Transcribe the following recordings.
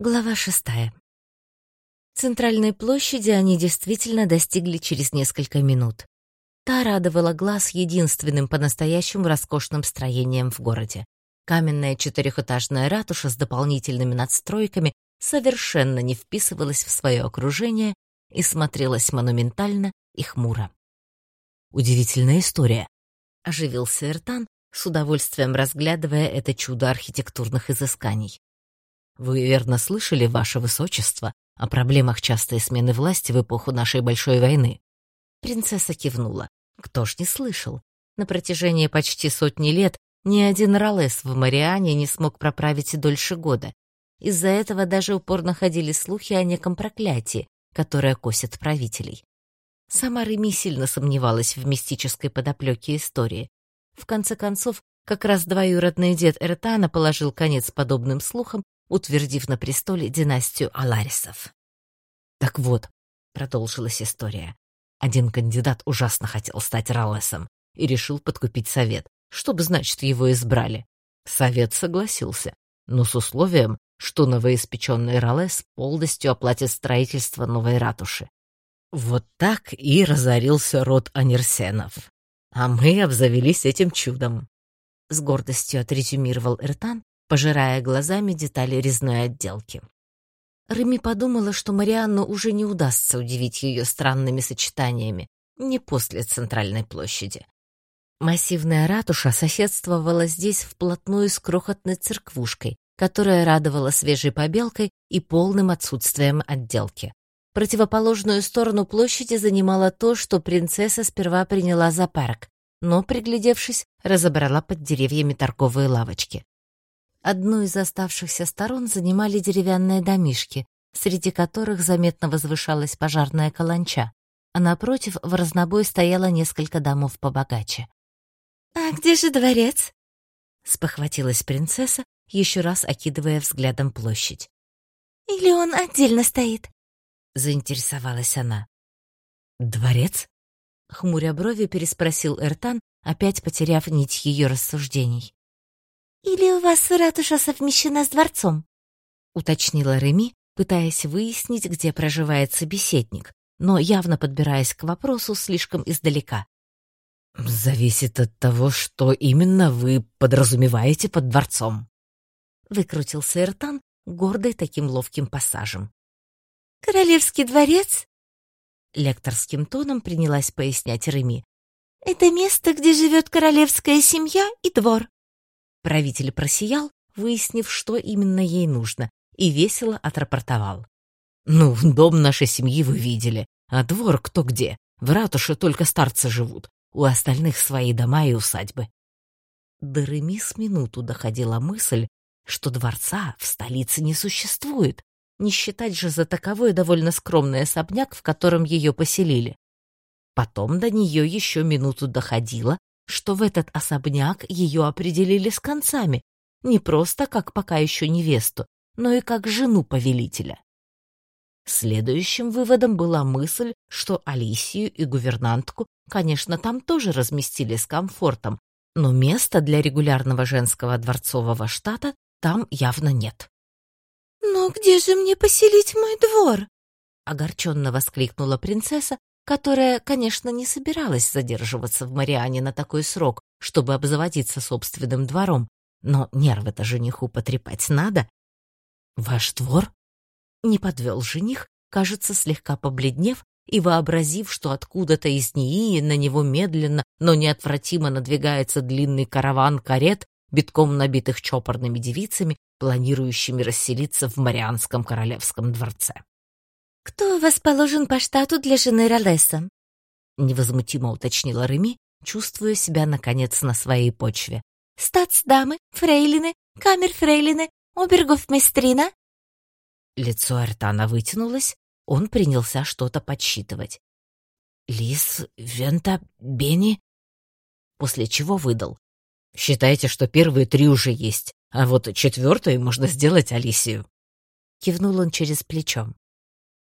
Глава шестая. Центральной площади они действительно достигли через несколько минут. Та радовала глаз единственным по-настоящему роскошным строением в городе. Каменная четырехэтажная ратуша с дополнительными надстройками совершенно не вписывалась в свое окружение и смотрелась монументально и хмуро. «Удивительная история», — оживился Эртан, с удовольствием разглядывая это чудо архитектурных изысканий. Вы верно слышали, ваше высочество, о проблемах частой смены власти в эпоху нашей большой войны? Принцесса кивнула. Кто ж не слышал? На протяжении почти сотни лет ни один Ролес в Мариане не смог проправить дольше года. Из-за этого даже упорно ходили слухи о неком проклятии, которое косит правителей. Сама Реми сильно сомневалась в мистической подоплеке истории. В конце концов, как раз двоюродный дед Эртана положил конец подобным слухам утвердив на престоле династию Аларисов. Так вот, продолжилась история. Один кандидат ужасно хотел стать Ралесом и решил подкупить совет, чтобы, значит, его избрали. Совет согласился, но с условием, что новоиспеченный Ралес полностью оплатит строительство новой ратуши. Вот так и разорился род Анерсенов. А мы обзавелись этим чудом. С гордостью отрезюмировал Эртан пожирая глазами детали резной отделки. Реми подумала, что Марианну уже не удастся удивить ее странными сочетаниями, не после центральной площади. Массивная ратуша соседствовала здесь вплотную с крохотной церквушкой, которая радовала свежей побелкой и полным отсутствием отделки. Противоположную сторону площади занимало то, что принцесса сперва приняла за парк, но, приглядевшись, разобрала под деревьями торговые лавочки. Одну из оставшихся сторон занимали деревянные домишки, среди которых заметно возвышалась пожарная каланча, а напротив в разнобой стояло несколько домов побогаче. «А где же дворец?» — спохватилась принцесса, еще раз окидывая взглядом площадь. «Или он отдельно стоит?» — заинтересовалась она. «Дворец?» — хмуря брови переспросил Эртан, опять потеряв нить ее рассуждений. «Или у вас ратуша совмещена с дворцом?» — уточнила Реми, пытаясь выяснить, где проживает собеседник, но явно подбираясь к вопросу слишком издалека. «Зависит от того, что именно вы подразумеваете под дворцом», — выкрутился Эртан, гордый таким ловким пассажем. «Королевский дворец?» Лекторским тоном принялась пояснять Реми. «Это место, где живет королевская семья и двор. Правитель просиял, выяснив, что именно ей нужно, и весело отрапортовал. «Ну, дом нашей семьи вы видели, а двор кто где. В ратуше только старцы живут, у остальных свои дома и усадьбы». До Реми с минуту доходила мысль, что дворца в столице не существует, не считать же за таковой довольно скромный особняк, в котором ее поселили. Потом до нее еще минуту доходило, что в этот особняк ее определили с концами, не просто как пока еще невесту, но и как жену повелителя. Следующим выводом была мысль, что Алисию и гувернантку, конечно, там тоже разместили с комфортом, но места для регулярного женского дворцового штата там явно нет. «Но где же мне поселить мой двор?» — огорченно воскликнула принцесса, которая, конечно, не собиралась задерживаться в Мариане на такой срок, чтобы обзаводиться собственным двором, но нервы-то жениху потрепать надо. «Ваш двор?» Не подвел жених, кажется, слегка побледнев и вообразив, что откуда-то из НИИ на него медленно, но неотвратимо надвигается длинный караван карет, битком набитых чопорными девицами, планирующими расселиться в Марианском королевском дворце. «Кто у вас положен по штату для жены Ролеса?» Невозмутимо уточнила Реми, чувствуя себя, наконец, на своей почве. «Статсдамы, фрейлины, камер-фрейлины, обергофмейстрина?» Лицо Эртана вытянулось, он принялся что-то подсчитывать. «Лис, Вента, Бенни...» После чего выдал. «Считайте, что первые три уже есть, а вот четвертой можно сделать Алисию». Кивнул он через плечо.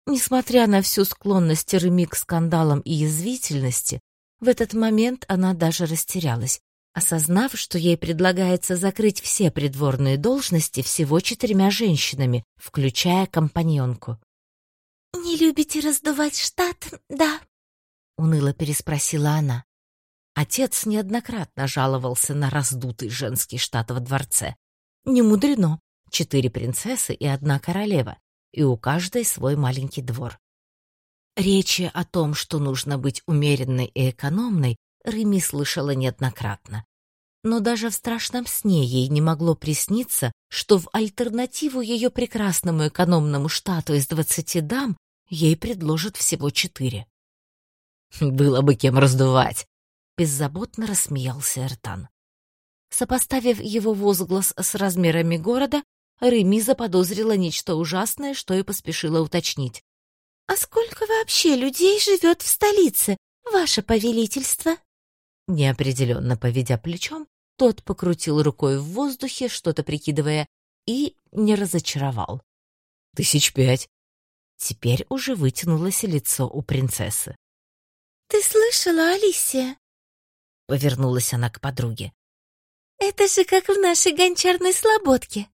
Несмотря на всю склонность Реми к скандалам и язвительности, в этот момент она даже растерялась. осознав, что ей предлагается закрыть все придворные должности всего четырьмя женщинами, включая компаньонку. «Не любите раздувать штат, да?» — уныло переспросила она. Отец неоднократно жаловался на раздутый женский штат во дворце. Не мудрено. Четыре принцессы и одна королева, и у каждой свой маленький двор. Речи о том, что нужно быть умеренной и экономной, Реми слышала неоднократно. Но даже в страшном сне ей не могло присниться, что в альтернативу ее прекрасному экономному штату из двадцати дам ей предложат всего четыре. «Было бы кем раздувать!» — беззаботно рассмеялся Эртан. Сопоставив его возглас с размерами города, Реми заподозрила нечто ужасное, что и поспешила уточнить. «А сколько вообще людей живет в столице, ваше повелительство?» Неопределенно поведя плечом, тот покрутил рукой в воздухе, что-то прикидывая, и не разочаровал. «Тысяч пять». Теперь уже вытянулось лицо у принцессы. «Ты слышала, Алисия?» Повернулась она к подруге. «Это же как в нашей гончарной слободке».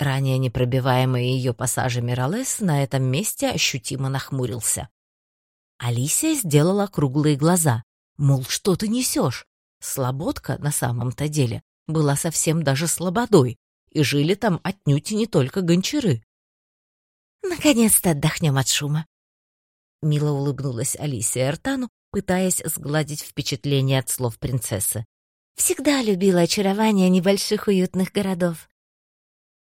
Ранее непробиваемый ее пассажами Ролес на этом месте ощутимо нахмурился. Алисия сделала круглые глаза, мол, что ты несешь? Слободка на самом-то деле была совсем даже слободой, и жили там отнюдь не только гончары. «Наконец-то отдохнем от шума», — мило улыбнулась Алисия Эртану, пытаясь сгладить впечатление от слов принцессы. «Всегда любила очарование небольших уютных городов».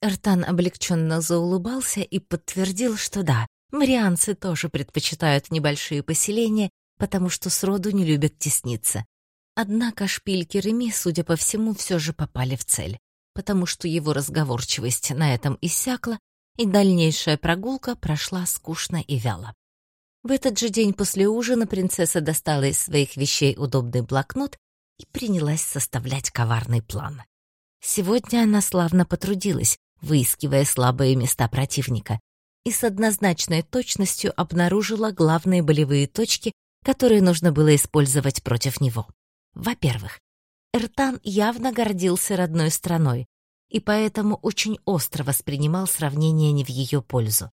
Эртан облегченно заулыбался и подтвердил, что да, марианцы тоже предпочитают небольшие поселения, потому что сроду не любят тесниться. Однако шпильки Реми, судя по всему, все же попали в цель, потому что его разговорчивость на этом иссякла, и дальнейшая прогулка прошла скучно и вяло. В этот же день после ужина принцесса достала из своих вещей удобный блокнот и принялась составлять коварный план. Сегодня она славно потрудилась, выискивая слабые места противника, и с однозначной точностью обнаружила главные болевые точки, которые нужно было использовать против него. Во-первых, Эртан явно гордился родной страной и поэтому очень остро воспринимал сравнение не в ее пользу.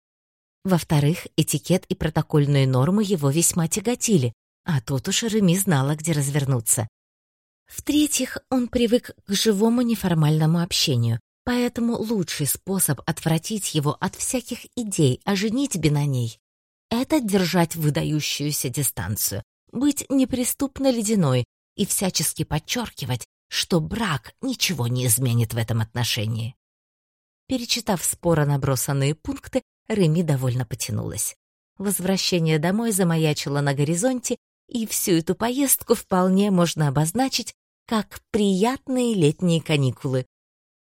Во-вторых, этикет и протокольные нормы его весьма тяготили, а тут уж Реми знала, где развернуться. В-третьих, он привык к живому неформальному общению, поэтому лучший способ отвратить его от всяких идей о женитьбе на ней — это держать выдающуюся дистанцию, быть неприступно ледяной, и всячески подчеркивать, что брак ничего не изменит в этом отношении. Перечитав споро набросанные пункты, Реми довольно потянулась. Возвращение домой замаячило на горизонте, и всю эту поездку вполне можно обозначить как приятные летние каникулы.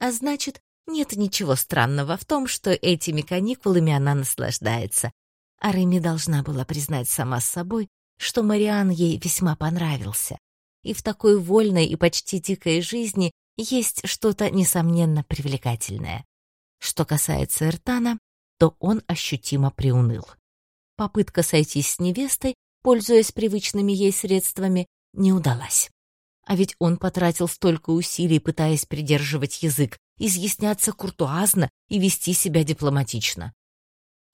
А значит, нет ничего странного в том, что этими каникулами она наслаждается. А Реми должна была признать сама с собой, что Мариан ей весьма понравился и в такой вольной и почти дикой жизни есть что-то, несомненно, привлекательное. Что касается Эртана, то он ощутимо приуныл. Попытка сойтись с невестой, пользуясь привычными ей средствами, не удалась. А ведь он потратил столько усилий, пытаясь придерживать язык, изъясняться куртуазно и вести себя дипломатично.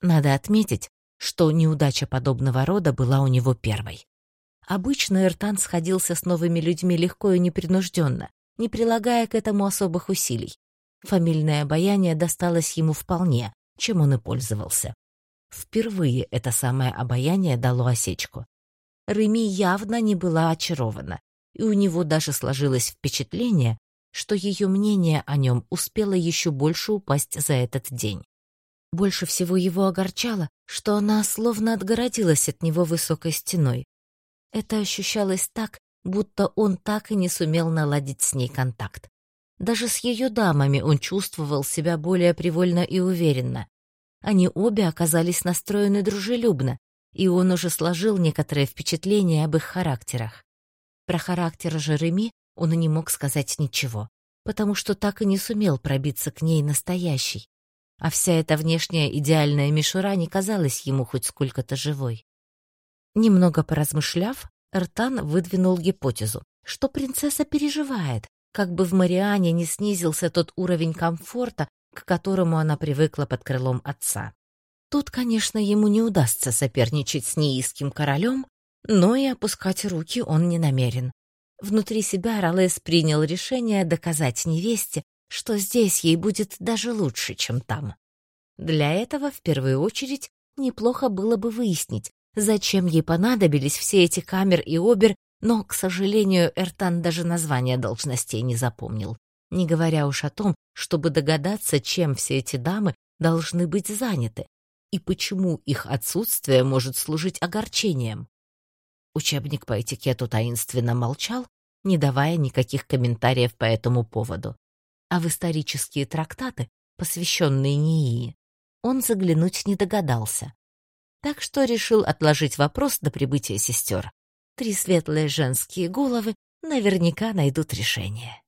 Надо отметить, что неудача подобного рода была у него первой. Обычно Эртан сходился с новыми людьми легко и непринужденно, не прилагая к этому особых усилий. Фамильное обаяние досталось ему вполне, чем он и пользовался. Впервые это самое обаяние дало осечку. Реми явно не была очарована, и у него даже сложилось впечатление, что ее мнение о нем успело еще больше упасть за этот день. Больше всего его огорчало, что она словно отгородилась от него высокой стеной, это ощущалось так, будто он так и не сумел наладить с ней контакт. Даже с ее дамами он чувствовал себя более привольно и уверенно. Они обе оказались настроены дружелюбно, и он уже сложил некоторое впечатление об их характерах. Про характер Жереми он не мог сказать ничего, потому что так и не сумел пробиться к ней настоящей, а вся эта внешняя идеальная мишура не казалась ему хоть сколько-то живой. Немного поразмышляв, Эртан выдвинул гипотезу, что принцесса переживает, как бы в Мариане не снизился тот уровень комфорта, к которому она привыкла под крылом отца. Тут, конечно, ему не удастся соперничать с неиским королем, но и опускать руки он не намерен. Внутри себя Ролес принял решение доказать невесте, что здесь ей будет даже лучше, чем там. Для этого, в первую очередь, неплохо было бы выяснить, зачем ей понадобились все эти камер и обер, но, к сожалению, Эртан даже названия должностей не запомнил, не говоря уж о том, чтобы догадаться, чем все эти дамы должны быть заняты и почему их отсутствие может служить огорчением. Учебник по этикету таинственно молчал, не давая никаких комментариев по этому поводу. А в исторические трактаты, посвященные НИИ, он заглянуть не догадался. Так что решил отложить вопрос до прибытия сестер. Три светлые женские головы наверняка найдут решение.